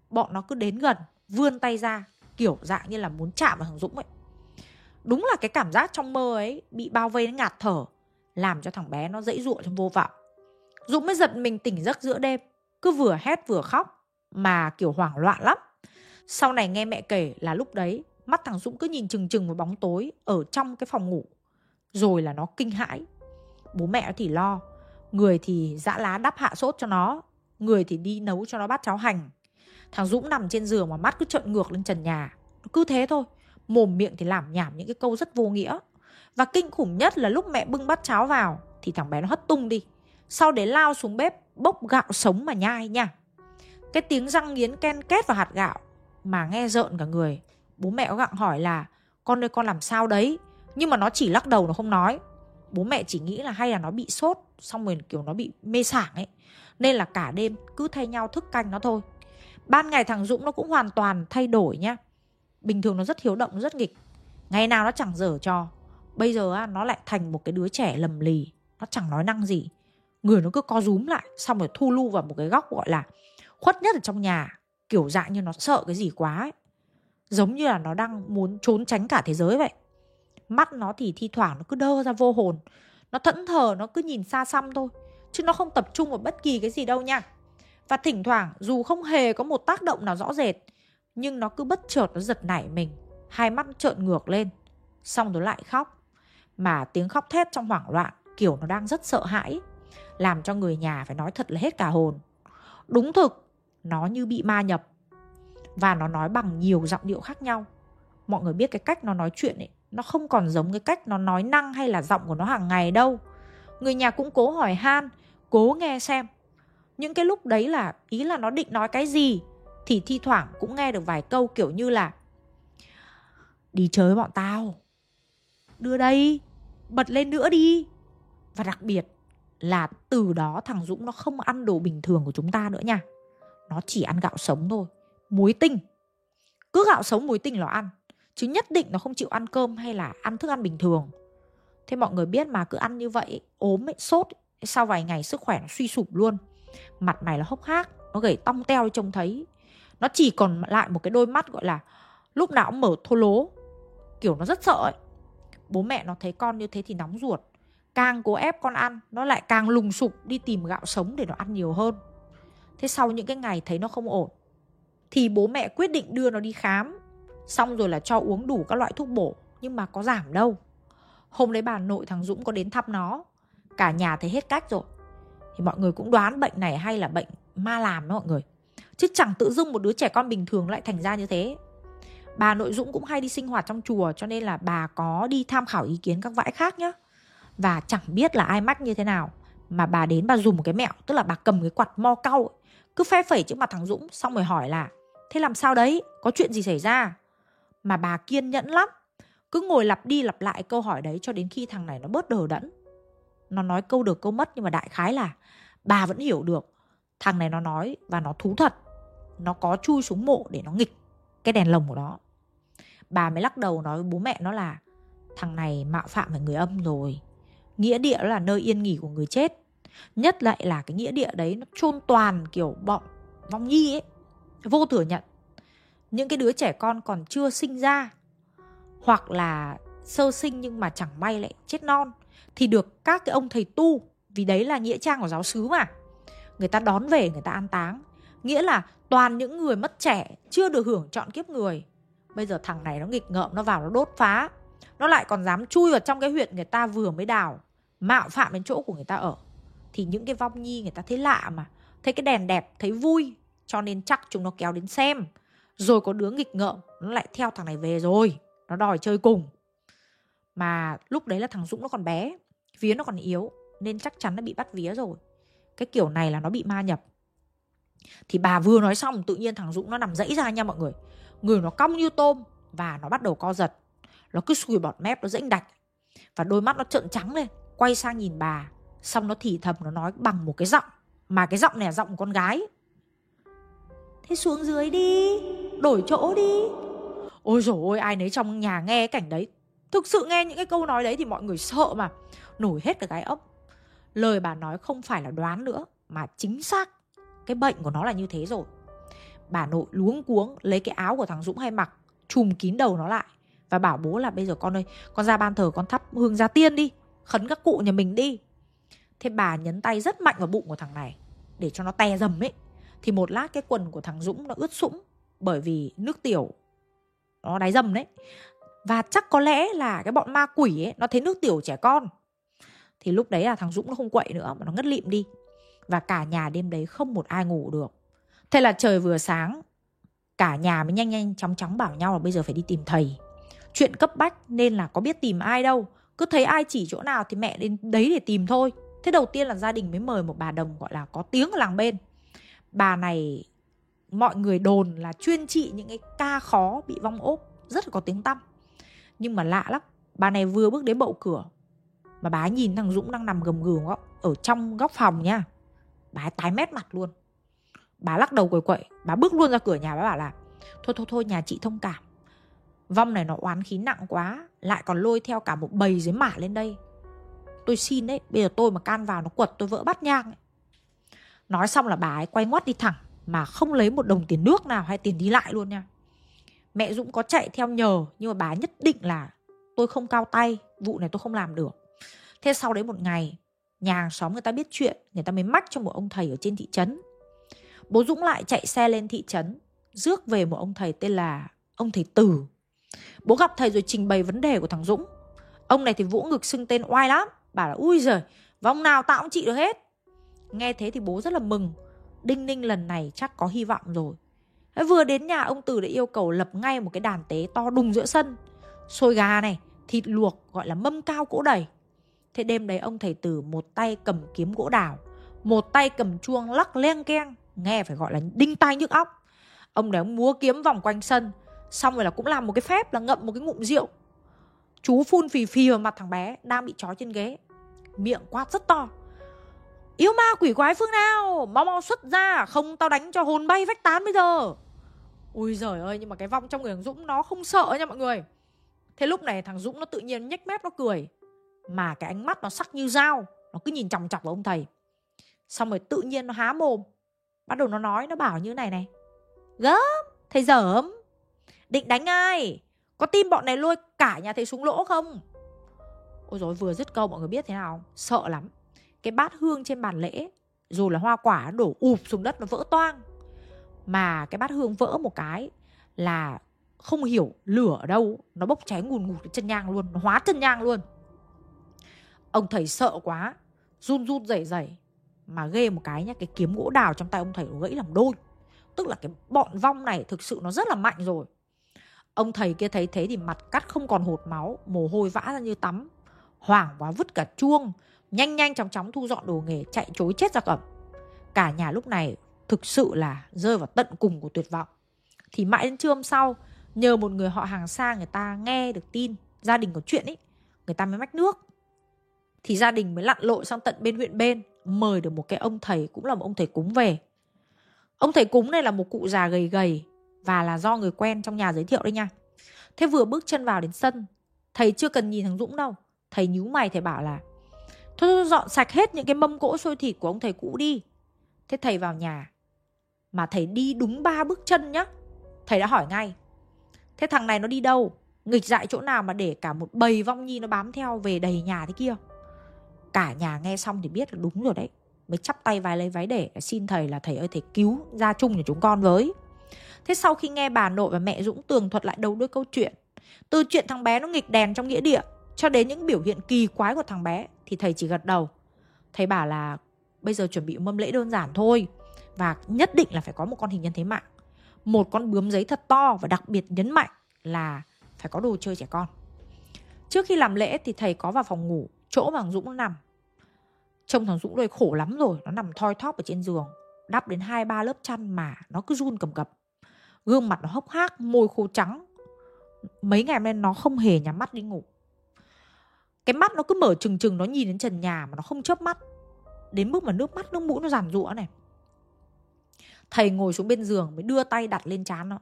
bọn nó cứ đến gần, vươn tay ra, kiểu dạng như là muốn chạm vào thằng Dũng ấy. Đúng là cái cảm giác trong mơ ấy bị bao vây ngạt thở, làm cho thằng bé nó dãy dụa trong vô vọng. Dũng mới giật mình tỉnh giấc giữa đêm, cứ vừa hét vừa khóc, mà kiểu hoảng loạn lắm. Sau này nghe mẹ kể là lúc đấy, Mắt thằng Dũng cứ nhìn chừng chừng vào bóng tối Ở trong cái phòng ngủ, Rồi là nó kinh hãi Bố mẹ thì lo, Người thì dã lá đắp hạ sốt cho nó, Người thì đi nấu cho nó bát cháo hành Thằng Dũng nằm trên giường mà mắt cứ trợn ngược lên trần nhà. Cứ thế thôi, Mồm miệng thì làm nhảm những cái câu rất vô nghĩa. Và kinh khủng nhất là lúc mẹ bưng bát cháo vào, Thì thằng bé nó hất tung đi. Sau đấy lao xuống bếp, Bốc gạo sống mà nhai nha. Cái tiếng răng nghiến ken két vào hạt gạo Mà nghe rợn cả người. Bố mẹ có gặng hỏi là, Con ơi, con làm sao đấy? Nhưng mà nó chỉ lắc đầu nó không nói. Bố mẹ chỉ nghĩ là hay là nó bị sốt, Xong rồi kiểu nó bị mê sảng ấy. Nên là cả đêm cứ thay nhau thức canh nó thôi. Ban ngày thằng Dũng nó cũng hoàn toàn thay đổi nhá. Bình thường nó rất hiếu động, rất nghịch. Ngày nào nó chẳng dở cho Bây giờ nó lại thành một cái đứa trẻ lầm lì. Nó chẳng nói năng gì. Người nó cứ co rúm lại Xong rồi thu lưu vào một cái góc gọi là Khuất nhất ở trong nhà. Kiểu dạng như nó sợ cái gì quá ấy. Giống như là nó đang muốn trốn tránh cả thế giới vậy. Mắt nó thì thi thoảng nó cứ đơ ra vô hồn. Nó thẫn thờ nó cứ nhìn xa xăm thôi. Chứ nó không tập trung vào bất kỳ cái gì đâu nha. Và thỉnh thoảng, dù không hề có một tác động nào rõ rệt, Nhưng nó cứ bất chợt nó giật nảy mình, Hai mắt trợn ngược lên. Xong rồi lại khóc. Mà tiếng khóc thét trong hoảng loạn, Kiểu nó đang rất sợ hãi, Làm cho người nhà phải nói thật là hết cả hồn. Đúng thực, Nó như bị ma nhập. Và nó nói bằng nhiều giọng điệu khác nhau. Mọi người biết cái cách nó nói chuyện ấy, nó không còn giống cái cách nó nói năng hay là giọng của nó hàng ngày đâu. Người nhà cũng cố hỏi han, cố nghe xem những cái lúc đấy là ý là nó định nói cái gì? Thì thi thoảng cũng nghe được vài câu kiểu như là Đi chơi với bọn tao. Đưa đây Bật lên nữa đi. Và đặc biệt là từ đó thằng Dũng nó không ăn đồ bình thường của chúng ta nữa nha. Nó chỉ ăn gạo sống thôi Muối tinh. Cứ gạo sống muối tinh nó ăn. Chứ nhất định nó không chịu ăn cơm hay là ăn thức ăn bình thường. Thế mọi người biết mà cứ ăn như vậy Ốm ấy, sốt Sau vài ngày sức khỏe nó suy sụp luôn. Mặt mày nó hốc hác, Nó gầy tong teo trông thấy. Nó chỉ còn lại một cái đôi mắt gọi là Lúc nào cũng mở thô lố, Kiểu nó rất sợ ấy. Bố mẹ nó thấy con như thế thì nóng ruột. Càng cố ép con ăn, Nó lại càng lùng sục đi tìm gạo sống để nó ăn nhiều hơn. Thế sau những cái ngày thấy nó không ổn, Thì bố mẹ quyết định đưa nó đi khám. Xong rồi là cho uống đủ các loại thuốc bổ, Nhưng mà có giảm đâu. Hôm đấy bà nội thằng Dũng có đến thăm nó. Cả nhà thấy hết cách rồi. Thì mọi người cũng đoán bệnh này hay là bệnh ma làm đó mọi người. Chứ chẳng tự dưng một đứa trẻ con bình thường lại thành ra như thế. Bà nội Dũng cũng hay đi sinh hoạt trong chùa, Cho nên là bà có đi tham khảo ý kiến các vãi khác nhá. Và chẳng biết là ai mách như thế nào, Mà bà đến bà dùng một cái mẹo, Tức là bà cầm cái quạt mo cau Cứ phe phẩy trước mặt thằng Dũng, Xong rồi hỏi là, Thế làm sao đấy? Có chuyện gì xảy ra? Mà bà kiên nhẫn lắm. Cứ ngồi lặp đi lặp lại câu hỏi đấy cho đến khi thằng này nó bớt đờ đẫn. Nó nói câu được câu mất, nhưng mà đại khái là bà vẫn hiểu được. Thằng này nó nói và nó thú thật. Nó có chui xuống mộ để nó nghịch cái đèn lồng của nó. Bà mới lắc đầu nói với bố mẹ nó là, thằng này mạo phạm về người âm rồi. Nghĩa địa là nơi yên nghỉ của người chết. Nhất lại là cái nghĩa địa đấy nó chôn toàn kiểu bọn vong nhi ấy. Vô thừa nhận. Những cái đứa trẻ con còn chưa sinh ra hoặc là sơ sinh nhưng mà chẳng may lại chết non thì được các cái ông thầy tu vì đấy là nghĩa trang của giáo sứ mà. Người ta đón về, người ta an táng. Nghĩa là toàn những người mất trẻ chưa được hưởng chọn kiếp người. Bây giờ thằng này nó nghịch ngợm, nó vào nó đốt phá. Nó lại còn dám chui vào trong cái huyện người ta vừa mới đào, mạo phạm đến chỗ của người ta ở. Thì những cái vong nhi người ta thấy lạ mà, thấy cái đèn đẹp, thấy vui, cho nên chắc chúng nó kéo đến xem. Rồi có đứa nghịch ngợm, nó lại theo thằng này về rồi, nó đòi chơi cùng. Mà lúc đấy là thằng dũng nó còn bé, vía nó còn yếu nên chắc chắn nó bị bắt vía rồi. Cái kiểu này là nó bị ma nhập. Thì bà vừa nói xong, tự nhiên thằng dũng nó nằm dãy ra nha mọi người. Người nó cong như tôm và nó bắt đầu co giật. Nó cứ sùi bọt mép, nó rãnh đạch. Và đôi mắt nó trợn trắng lên, quay sang nhìn bà. Xong nó thì thầm, nó nói bằng một cái giọng. Mà cái giọng này là giọng con gái. Thế xuống dưới đi, đổi chỗ đi. Ôi dồi ôi, ai nấy trong nhà nghe cảnh đấy. Thực sự nghe những cái câu nói đấy thì mọi người sợ mà. Nổi hết cả cái ốc lời bà nói không phải là đoán nữa, mà chính xác. Cái bệnh của nó là như thế rồi. Bà nội luống cuống, lấy cái áo của thằng dũng hay mặc, chùm kín đầu nó lại và bảo bố là, bây giờ con ơi, con ra ban thờ, con thắp hương gia tiên đi, khấn các cụ nhà mình đi. Thế bà nhấn tay rất mạnh vào bụng của thằng này, để cho nó te dầm ấy. Thì một lát cái quần của thằng dũng nó ướt sũng, bởi vì nước tiểu nó đáy dầm đấy. Và chắc có lẽ là cái bọn ma quỷ ấy, nó thấy nước tiểu trẻ con thì lúc đấy là thằng dũng nó không quậy nữa, mà nó ngất lịm đi. Và cả nhà đêm đấy không một ai ngủ được. Thế là trời vừa sáng, cả nhà mới nhanh nhanh chóng chóng bảo nhau là bây giờ phải đi tìm thầy. Chuyện cấp bách nên là có biết tìm ai đâu. Cứ thấy ai chỉ chỗ nào thì mẹ đến đấy để tìm thôi. Thế đầu tiên là gia đình mới mời một bà đồng gọi là có tiếng ở làng bên. Bà này, mọi người đồn là chuyên trị những cái ca khó bị vong ốp, rất là có tiếng tăm. Nhưng mà lạ lắm, bà này vừa bước đến bậu cửa mà bà ấy nhìn thằng dũng đang nằm gầm gừ ở trong góc phòng nha. Bà ấy tái mét mặt luôn. Bà lắc đầu quẩy quậy. Bà bước luôn ra cửa nhà, bà bảo là, thôi thôi thôi, nhà chị thông cảm. Vong này nó oán khí nặng quá, lại còn lôi theo cả một bầy dưới mả lên đây. Tôi xin đấy bây giờ tôi mà can vào nó quật, tôi vỡ bắt nhang ấy. nói xong là bà ấy quay ngoắt đi thẳng, mà không lấy một đồng tiền nước nào hay tiền đi lại luôn nha. Mẹ dũng có chạy theo nhờ, nhưng mà bà nhất định là, tôi không cao tay, vụ này tôi không làm được thế sau đấy một ngày nhà hàng xóm người ta biết chuyện người ta mới mách cho một ông thầy ở trên thị trấn bố dũng lại chạy xe lên thị trấn rước về một ông thầy tên là ông thầy tử bố gặp thầy rồi trình bày vấn đề của thằng dũng ông này thì vỗ ngực xưng tên oai lắm bảo là ui giời vòng nào tao cũng trị được hết nghe thế thì bố rất là mừng Đinh Ninh lần này chắc có hy vọng rồi. Vừa đến nhà ông Tử đã yêu cầu lập ngay một cái đàn tế to đùng giữa sân. Xôi gà này, thịt luộc gọi là mâm cao cỗ đầy. Thế đêm đấy ông thầy Tử một tay cầm kiếm gỗ đào, một tay cầm chuông lắc len keng, nghe phải gọi là đinh tai nhức óc. Ông đấy ông múa kiếm vòng quanh sân, Xong rồi là cũng làm một cái phép là ngậm một cái ngụm rượu. Chú phun phì phì vào mặt thằng bé Đang bị trói trên ghế Miệng quát rất to. Yêu ma quỷ quái phương nào Mau mau xuất ra Không tao đánh cho hồn bay vách tán bây giờ. Ui giời ơi Nhưng mà cái vong trong người thằng Dũng nó không sợ nha mọi người. Thế lúc này thằng Dũng nó tự nhiên nhếch mép nó cười. Mà cái ánh mắt nó sắc như dao, Nó cứ nhìn chòng chọc vào ông thầy. Xong rồi tự nhiên nó há mồm, Bắt đầu nó nói, Nó bảo như này này. Gớm, Thầy dởm Định đánh ai? Có tin bọn này lôi cả nhà thầy xuống lỗ không? Ôi rồi vừa dứt câu mọi người biết thế nào Sợ lắm. Cái bát hương trên bàn lễ, Dù là hoa quả đổ ụp xuống đất, nó vỡ toang. Mà cái bát hương vỡ một cái Là không hiểu lửa ở đâu, Nó bốc cháy ngùn ngụt chân nhang luôn, Nó hóa chân nhang luôn. Ông thầy sợ quá, Run run rẩy rẩy, Mà ghê một cái nhá, Cái kiếm gỗ đào trong tay ông thầy nó gãy làm đôi. Tức là cái bọn vong này thực sự nó rất là mạnh rồi. Ông thầy kia thấy thế thì mặt cắt không còn hột máu, Mồ hôi vã ra như tắm. Hoảng quá, vứt cả chuông, Nhanh nhanh chóng chóng thu dọn đồ nghề, Chạy chối chết ra cẩm Cả nhà lúc này thực sự là rơi vào tận cùng của tuyệt vọng. Thì mãi đến trưa hôm sau, Nhờ một người họ hàng xa người ta nghe được tin Gia đình có chuyện ấy Người ta mới mách nước. Thì gia đình mới lặn lội sang tận bên huyện bên Mời được một cái ông thầy Cũng là một ông thầy cúng về. Ông thầy cúng này là một cụ già gầy gầy Và là do người quen trong nhà giới thiệu đấy nha. Thế vừa bước chân vào đến sân Thầy chưa cần nhìn thằng Dũng đâu. Thầy nhíu mày thầy bảo là Thôi, thôi dọn sạch hết những cái mâm cỗ xôi thịt của ông thầy cũ đi. Thế thầy vào nhà Mà thầy đi đúng ba bước chân nhá. Thầy đã hỏi ngay Thế thằng này nó đi đâu? Nghịch dại chỗ nào mà để cả một bầy vong nhi nó bám theo về đầy nhà thế kia? Cả nhà nghe xong thì biết là đúng rồi đấy. Mới chắp tay vái lấy váy để xin thầy là thầy ơi, thầy cứu ra chung cho chúng con với. Thế sau khi nghe bà nội và mẹ Dũng tường thuật lại đầu đuôi câu chuyện, Từ chuyện thằng bé nó nghịch đèn trong nghĩa địa Cho đến những biểu hiện kỳ quái của thằng bé Thì thầy chỉ gật đầu. Thầy bảo là bây giờ chuẩn bị mâm lễ đơn giản thôi Và nhất định là phải có một con hình nhân thế mạng, Một con bướm giấy thật to Và đặc biệt nhấn mạnh là phải có đồ chơi trẻ con. Trước khi làm lễ thì thầy có vào phòng ngủ Chỗ mà thằng Dũng nó nằm. Trông thằng Dũng đây khổ lắm rồi, Nó nằm thoi thóp ở trên giường, Đắp đến hai ba lớp chăn mà nó cứ run cầm cập. Gương mặt nó hốc hác, Môi khô trắng. Mấy ngày nay nó không hề nhắm mắt đi ngủ. Cái mắt nó cứ mở trừng trừng, Nó nhìn đến trần nhà mà nó không chớp mắt. Đến mức mà nước mắt, nước mũi nó giàn rụa này. Thầy ngồi xuống bên giường Mới đưa tay đặt lên trán nó.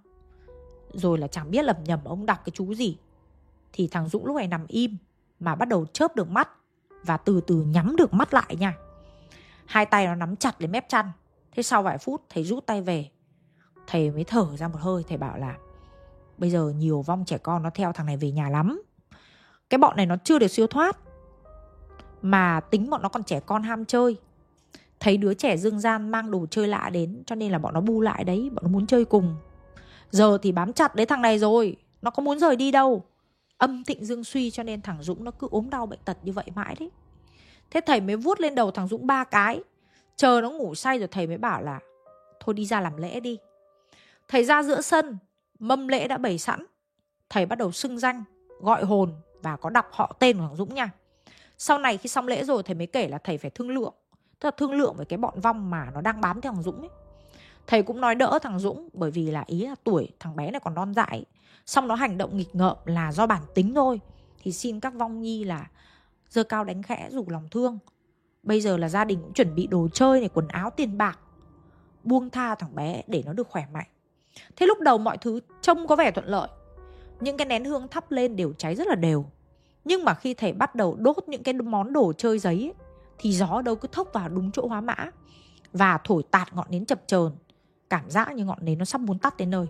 Rồi là chẳng biết lầm nhầm ông đọc cái chú gì. Thì thằng Dũng lúc này nằm im Mà bắt đầu chớp được mắt và từ từ nhắm được mắt lại nha. Hai tay nó nắm chặt lấy mép chăn. Thế sau vài phút, thầy rút tay về. Thầy mới thở ra một hơi, thầy bảo là, bây giờ nhiều vong trẻ con nó theo thằng này về nhà lắm. Cái bọn này nó chưa được siêu thoát. Mà tính bọn nó còn trẻ con ham chơi. Thấy đứa trẻ dương gian mang đồ chơi lạ đến, cho nên là bọn nó bu lại đấy, bọn nó muốn chơi cùng. Giờ thì bám chặt đấy thằng này rồi, nó có muốn rời đi đâu? Âm thịnh dương suy cho nên thằng Dũng nó cứ ốm đau bệnh tật như vậy mãi đấy. Thế thầy mới vuốt lên đầu thằng Dũng ba cái. Chờ nó ngủ say rồi thầy mới bảo là thôi đi ra làm lễ đi. Thầy ra giữa sân, mâm lễ đã bày sẵn. Thầy bắt đầu xưng danh, gọi hồn và có đọc họ tên của thằng Dũng nha. Sau này khi xong lễ rồi thầy mới kể là thầy phải thương lượng. Tức là thương lượng với cái bọn vong mà nó đang bám theo thằng Dũng ấy. Thầy cũng nói đỡ thằng Dũng bởi vì là ý là tuổi thằng bé này còn non dại. Xong nó hành động nghịch ngợm là do bản tính thôi. Thì xin các vong nhi là dơ cao đánh khẽ rủ lòng thương. Bây giờ là gia đình cũng chuẩn bị đồ chơi này quần áo tiền bạc buông tha thằng bé để nó được khỏe mạnh. Thế lúc đầu mọi thứ trông có vẻ thuận lợi. Những cái nén hương thắp lên đều cháy rất là đều. Nhưng mà khi thầy bắt đầu đốt những cái món đồ chơi giấy ấy, thì gió đâu cứ thốc vào đúng chỗ hóa mã. Và thổi tạt ngọn nến chập chờn cảm giác như ngọn nến nó sắp muốn tắt đến nơi.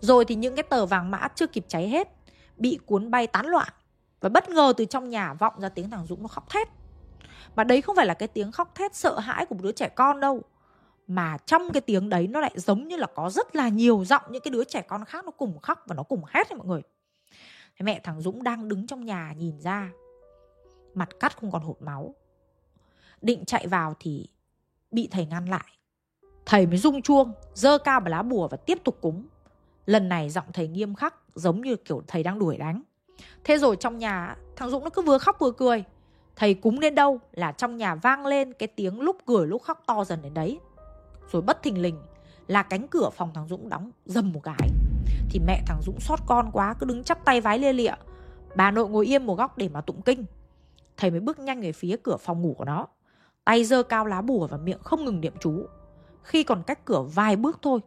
Rồi thì những cái tờ vàng mã chưa kịp cháy hết, Bị cuốn bay tán loạn. Và bất ngờ từ trong nhà vọng ra tiếng thằng Dũng nó khóc thét. Mà đấy không phải là cái tiếng khóc thét sợ hãi của một đứa trẻ con đâu, Mà trong cái tiếng đấy nó lại giống như là có rất là nhiều giọng Những cái đứa trẻ con khác nó cùng khóc và nó cùng hét đấy mọi người. Thế mẹ thằng Dũng đang đứng trong nhà nhìn ra, Mặt cắt không còn hột máu. Định chạy vào thì bị thầy ngăn lại. Thầy mới rung chuông, dơ cao bà lá bùa và tiếp tục cúng. Lần này giọng thầy nghiêm khắc Giống như kiểu thầy đang đuổi đánh. Thế rồi trong nhà thằng Dũng nó cứ vừa khóc vừa cười. Thầy cúng đến đâu là trong nhà vang lên cái tiếng lúc cười lúc khóc to dần đến đấy. Rồi bất thình lình là cánh cửa phòng thằng Dũng đóng dầm một cái. Thì mẹ thằng Dũng xót con quá Cứ đứng chắp tay vái lia lịa. Bà nội ngồi yên một góc để mà tụng kinh. Thầy mới bước nhanh về phía cửa phòng ngủ của nó. Tay giơ cao lá bùa và miệng không ngừng niệm chú. Khi còn cách cửa vài bước thôi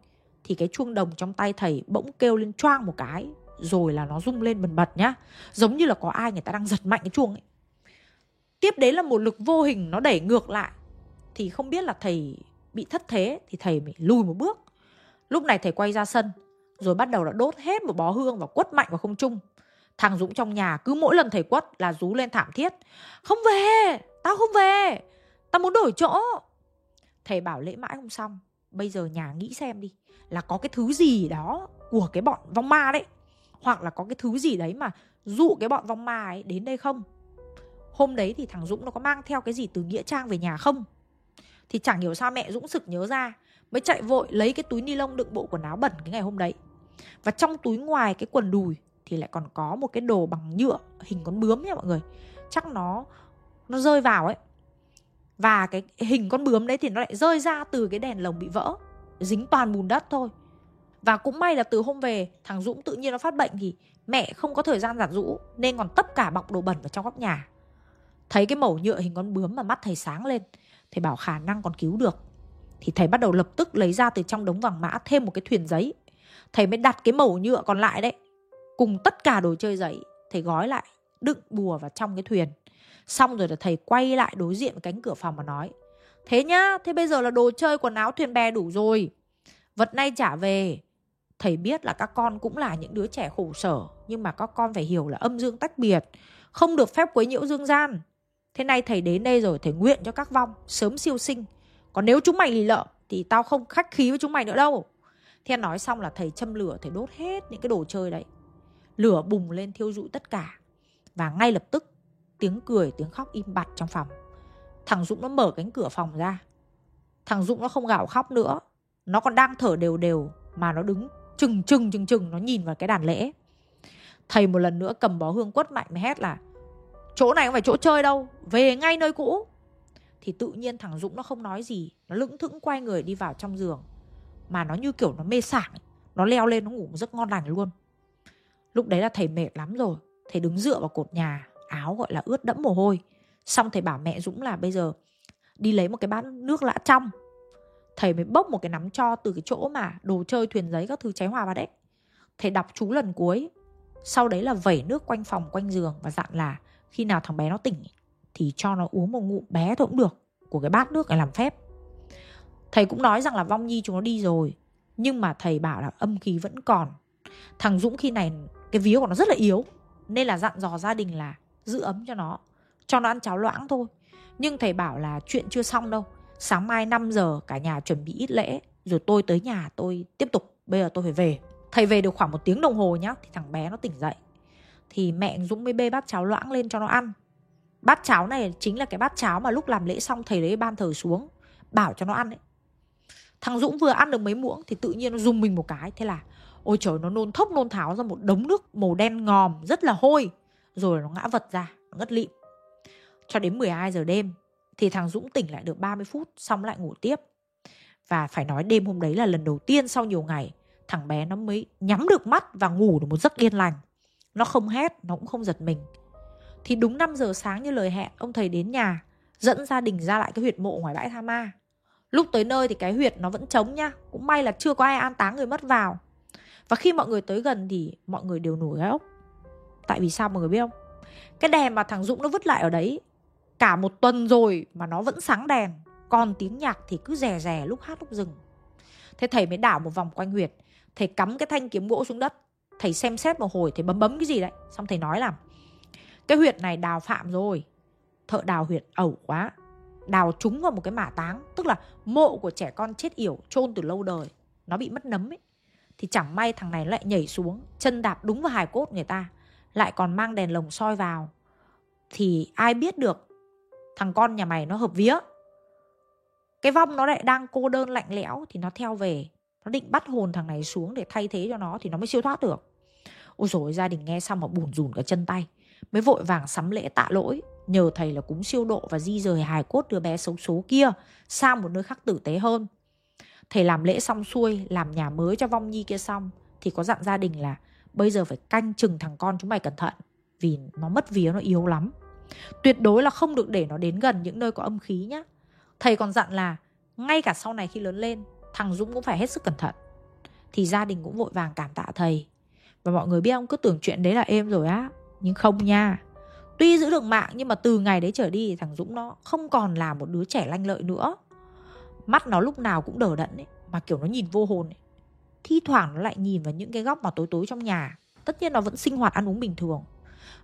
Thì cái chuông đồng trong tay thầy bỗng kêu lên choang một cái Rồi là nó rung lên bần bật nhá. Giống như là có ai người ta đang giật mạnh cái chuông ấy. Tiếp đấy là một lực vô hình nó đẩy ngược lại. Thì không biết là thầy bị thất thế Thì thầy mới lùi một bước. Lúc này thầy quay ra sân Rồi bắt đầu là đốt hết một bó hương và quất mạnh vào không trung. Thằng Dũng trong nhà cứ mỗi lần thầy quất là rú lên thảm thiết. Không về, tao không về! Tao muốn đổi chỗ! Thầy bảo lễ mãi không xong. Bây giờ nhà nghĩ xem đi, Là có cái thứ gì đó của cái bọn vong ma đấy? Hoặc là có cái thứ gì đấy mà dụ cái bọn vong ma ấy đến đây không? Hôm đấy thì thằng Dũng nó có mang theo cái gì từ Nghĩa Trang về nhà không? Thì chẳng hiểu sao mẹ Dũng sực nhớ ra, Mới chạy vội lấy cái túi ni lông đựng bộ quần áo bẩn cái ngày hôm đấy. Và trong túi ngoài cái quần đùi Thì lại còn có một cái đồ bằng nhựa, hình con bướm nha mọi người. Chắc nó nó rơi vào ấy và cái hình con bướm đấy thì nó lại rơi ra từ cái đèn lồng bị vỡ, dính toàn bùn đất thôi. Và cũng may là từ hôm về, thằng Dũng tự nhiên nó phát bệnh thì mẹ không có thời gian giặt rũ nên còn tất cả bọc đồ bẩn vào trong góc nhà. Thấy cái mẩu nhựa hình con bướm mà mắt thầy sáng lên, thầy bảo khả năng còn cứu được. Thì thầy bắt đầu lập tức lấy ra từ trong đống vàng mã thêm một cái thuyền giấy. Thầy mới đặt cái mẩu nhựa còn lại đấy. Cùng tất cả đồ chơi giấy, thầy gói lại, đựng bùa vào trong cái thuyền. Xong rồi là thầy quay lại đối diện với cánh cửa phòng mà nói Thế nhá, thế bây giờ là đồ chơi quần áo thuyền bè đủ rồi. Vật nay trả về. Thầy biết là các con cũng là những đứa trẻ khổ sở Nhưng mà các con phải hiểu là âm dương tách biệt Không được phép quấy nhiễu dương gian. Thế nay thầy đến đây rồi Thầy nguyện cho các vong sớm siêu sinh. Còn nếu chúng mày lì lợm Thì tao không khách khí với chúng mày nữa đâu. Thế nói xong là thầy châm lửa Thầy đốt hết những cái đồ chơi đấy. Lửa bùng lên thiêu dụi tất cả. Và ngay lập tức tiếng cười, tiếng khóc im bặt trong phòng. Thằng dũng nó mở cánh cửa phòng ra. Thằng dũng nó không gào khóc nữa. Nó còn đang thở đều đều mà nó đứng chừng chừng chừng chừng, nó nhìn vào cái đàn lễ. Thầy một lần nữa cầm bó hương quất mạnh mà hét là, chỗ này không phải chỗ chơi đâu, về ngay nơi cũ. Thì tự nhiên thằng dũng nó không nói gì, nó lững thững quay người đi vào trong giường. Mà nó như kiểu nó mê sảng nó leo lên nó ngủ rất ngon lành luôn. Lúc đấy là thầy mệt lắm rồi, thầy đứng dựa vào cột nhà áo, gọi là, ướt đẫm mồ hôi. Xong thầy bảo mẹ dũng là bây giờ đi lấy một cái bát nước lã trong. Thầy mới bốc một cái nắm cho từ cái chỗ mà đồ chơi, thuyền giấy các thứ cháy hòa vào đấy. Thầy đọc chú lần cuối. Sau đấy là vẩy nước quanh phòng, quanh giường và dặn là khi nào thằng bé nó tỉnh thì cho nó uống một ngụm bé thôi cũng được, của cái bát nước này làm phép. Thầy cũng nói rằng là vong nhi chúng nó đi rồi, nhưng mà thầy bảo là âm khí vẫn còn. Thằng dũng khi này cái vía của nó rất là yếu, nên là dặn dò gia đình là giữ ấm cho nó cho nó ăn cháo loãng thôi. Nhưng thầy bảo là chuyện chưa xong đâu. Sáng mai 5 giờ cả nhà chuẩn bị ít lễ, rồi tôi tới nhà tôi tiếp tục, bây giờ tôi phải về. Thầy về được khoảng một tiếng đồng hồ nhá, thì thằng bé nó tỉnh dậy. Thì mẹ dũng mới bê bát cháo loãng lên cho nó ăn. Bát cháo này chính là cái bát cháo mà lúc làm lễ xong thầy lấy ban thờ xuống, bảo cho nó ăn ấy. Thằng dũng vừa ăn được mấy muỗng thì tự nhiên nó dùng mình một cái, thế là, ôi trời, nó nôn thốc nôn tháo ra một đống nước màu đen ngòm, rất là hôi rồi nó ngã vật ra, nó ngất lịm. Cho đến 12 giờ đêm thì thằng Dũng tỉnh lại được 30 phút xong lại ngủ tiếp. Và phải nói đêm hôm đấy là lần đầu tiên sau nhiều ngày thằng bé nó mới nhắm được mắt và ngủ được một giấc yên lành. Nó không hét, nó cũng không giật mình. Thì đúng 5 giờ sáng như lời hẹn, ông thầy đến nhà, dẫn gia đình ra lại cái huyệt mộ ngoài bãi tha ma. Lúc tới nơi thì cái huyệt nó vẫn trống nhá, cũng may là chưa có ai an táng người mất vào. Và khi mọi người tới gần thì mọi người đều nổi gai ốc. Tại vì sao mọi người biết không? Cái đèn mà thằng Dũng nó vứt lại ở đấy, Cả một tuần rồi mà nó vẫn sáng đèn, Còn tiếng nhạc thì cứ rè rè lúc hát lúc dừng. Thế thầy mới đảo một vòng quanh huyệt, Thầy cắm cái thanh kiếm gỗ xuống đất, Thầy xem xét một hồi, Thầy bấm bấm cái gì đấy, Xong thầy nói là Cái huyệt này đào phạm rồi, Thợ đào huyệt ẩu quá, Đào trúng vào một cái mả táng, Tức là mộ của trẻ con chết yểu chôn từ lâu đời, Nó bị mất nấm ấy. Thì chẳng may thằng này lại nhảy xuống, Chân đạp đúng vào hài cốt người ta lại còn mang đèn lồng soi vào, thì ai biết được thằng con nhà mày nó hợp vía. Cái vong nó lại đang cô đơn lạnh lẽo thì nó theo về, nó định bắt hồn thằng này xuống để thay thế cho nó thì nó mới siêu thoát được. Ôi rồi gia đình nghe xong mà bùn rùn cả chân tay, mới vội vàng sắm lễ tạ lỗi, nhờ thầy là cúng siêu độ và di rời hài cốt đứa bé xấu số kia sang một nơi khác tử tế hơn. Thầy làm lễ xong xuôi, làm nhà mới cho vong nhi kia xong, thì có dặn gia đình là bây giờ phải canh chừng thằng con chúng mày cẩn thận, vì nó mất vía, nó yếu lắm. Tuyệt đối là không được để nó đến gần những nơi có âm khí nhá. Thầy còn dặn là ngay cả sau này khi lớn lên, thằng dũng cũng phải hết sức cẩn thận. Thì gia đình cũng vội vàng cảm tạ thầy. Và mọi người biết ông cứ tưởng chuyện đấy là êm rồi á, nhưng không nha. Tuy giữ được mạng, nhưng mà từ ngày đấy trở đi thằng dũng nó không còn là một đứa trẻ lanh lợi nữa. Mắt nó lúc nào cũng đờ đẫn ấy, mà kiểu nó nhìn vô hồn ấy thi thoảng nó lại nhìn vào những cái góc mà tối tối trong nhà. Tất nhiên nó vẫn sinh hoạt ăn uống bình thường.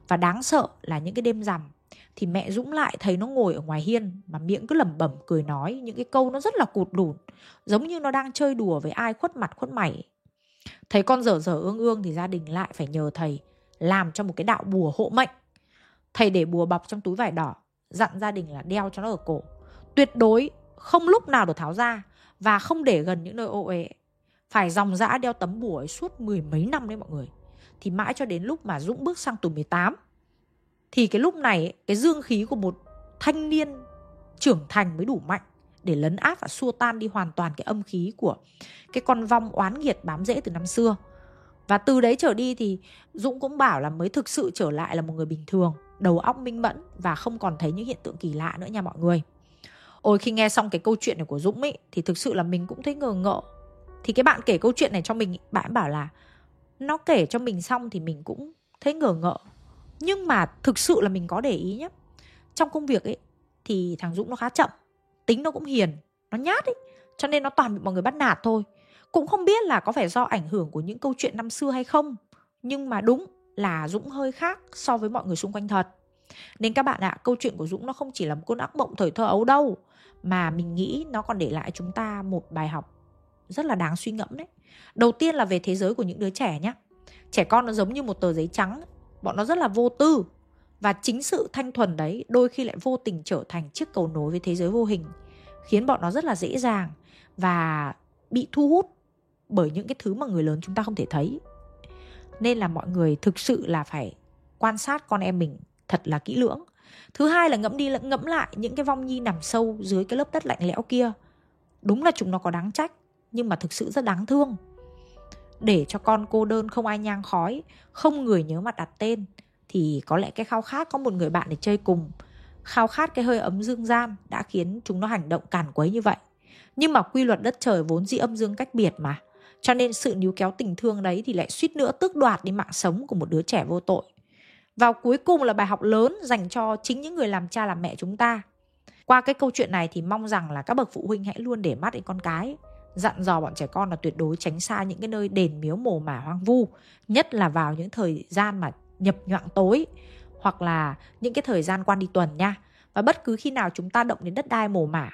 Và đáng sợ là những cái đêm rằm, thì mẹ Dũng lại thấy nó ngồi ở ngoài hiên mà miệng cứ lẩm bẩm cười nói những cái câu nó rất là cụt đùn giống như nó đang chơi đùa với ai khuất mặt khuất mày. Thấy con dở dở ương ương thì gia đình lại phải nhờ thầy làm cho một cái đạo bùa hộ mệnh. Thầy để bùa bọc trong túi vải đỏ, dặn gia đình là đeo cho nó ở cổ. Tuyệt đối không lúc nào được tháo ra và không để gần những nơi ô uế phải dòng dã đeo tấm bùa ấy suốt mười mấy năm đấy mọi người thì mãi cho đến lúc mà Dũng bước sang tuổi 18 thì cái lúc này cái dương khí của một thanh niên trưởng thành mới đủ mạnh để lấn áp và xua tan đi hoàn toàn cái âm khí của cái con vong oán nghiệt bám rễ từ năm xưa. Và từ đấy trở đi thì Dũng cũng bảo là mới thực sự trở lại là một người bình thường, đầu óc minh mẫn và không còn thấy những hiện tượng kỳ lạ nữa nha mọi người. Ôi khi nghe xong cái câu chuyện này của Dũng ấy thì thực sự là mình cũng thấy ngờ ngợ. Thì cái bạn kể câu chuyện này cho mình, bạn bảo là nó kể cho mình xong thì mình cũng thấy ngờ ngợ. Nhưng mà thực sự là mình có để ý nhé trong công việc ấy thì thằng dũng nó khá chậm tính nó cũng hiền nó nhát ấy. Cho nên nó toàn bị mọi người bắt nạt thôi. Cũng không biết là có phải do ảnh hưởng của những câu chuyện năm xưa hay không nhưng mà đúng là dũng hơi khác so với mọi người xung quanh thật. Nên các bạn ạ câu chuyện của dũng nó không chỉ là một cơn ác mộng thời thơ ấu đâu mà mình nghĩ nó còn để lại chúng ta một bài học rất là đáng suy ngẫm đấy. Đầu tiên là về thế giới của những đứa trẻ nhé trẻ con nó giống như một tờ giấy trắng, bọn nó rất là vô tư. Và chính sự thanh thuần đấy đôi khi lại vô tình trở thành chiếc cầu nối với thế giới vô hình, khiến bọn nó rất là dễ dàng và bị thu hút bởi những cái thứ mà người lớn chúng ta không thể thấy. Nên là mọi người thực sự là phải quan sát con em mình thật là kỹ lưỡng. Thứ hai là ngẫm đi ngẫm lại những cái vong nhi nằm sâu dưới cái lớp đất lạnh lẽo kia. Đúng là chúng nó có đáng trách nhưng mà thực sự rất đáng thương. Để cho con cô đơn không ai nhang khói, không người nhớ mặt đặt tên, thì có lẽ cái khao khát có một người bạn để chơi cùng. Khao khát cái hơi ấm dương gian đã khiến chúng nó hành động càn quấy như vậy. Nhưng mà quy luật đất trời vốn dĩ âm dương cách biệt mà, cho nên sự níu kéo tình thương đấy thì lại suýt nữa tước đoạt đi mạng sống của một đứa trẻ vô tội. Và cuối cùng là bài học lớn dành cho chính những người làm cha làm mẹ chúng ta. Qua cái câu chuyện này thì mong rằng là các bậc phụ huynh hãy luôn để mắt đến con cái dặn dò bọn trẻ con là tuyệt đối tránh xa những cái nơi đền miếu mồ mả hoang vu, nhất là vào những thời gian mà nhập nhoạng tối, hoặc là những cái thời gian quan đi tuần nha. Và bất cứ khi nào chúng ta động đến đất đai mồ mả,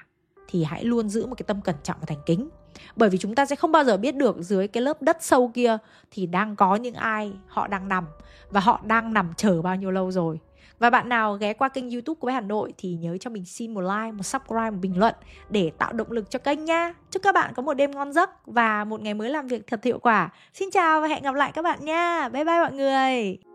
thì hãy luôn giữ một cái tâm cẩn trọng và thành kính. Bởi vì chúng ta sẽ không bao giờ biết được dưới cái lớp đất sâu kia thì đang có những ai, họ đang nằm, và họ đang nằm chờ bao nhiêu lâu rồi và bạn nào ghé qua kênh youtube của bé Hà Nội thì nhớ cho mình xin một like, một subscribe, một bình luận để tạo động lực cho kênh nha. Chúc các bạn có một đêm ngon giấc và một ngày mới làm việc thật hiệu quả. Xin chào và hẹn gặp lại các bạn nha. Bye bye mọi người.